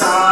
Bye.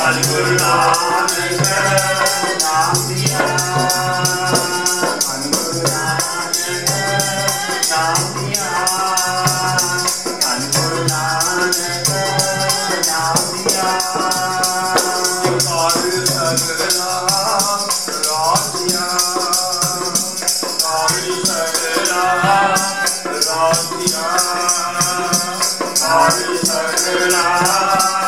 ਅਨਗੁਰ Nanak ਨਾਮ ਦਿਆ ਅਨਗੁਰ ਨਾਨਕ ਨਾਮ ਦਿਆ ਅਨਗੁਰ ਨਾਨਕ ਨਾਮ ਦਿਆ ਔਰ ਸਗਲਾ ਰਾਤਿਆ ਔਰ ਸਗਲਾ ਰਾਤਿਆ ਔਰ ਸਗਲਾ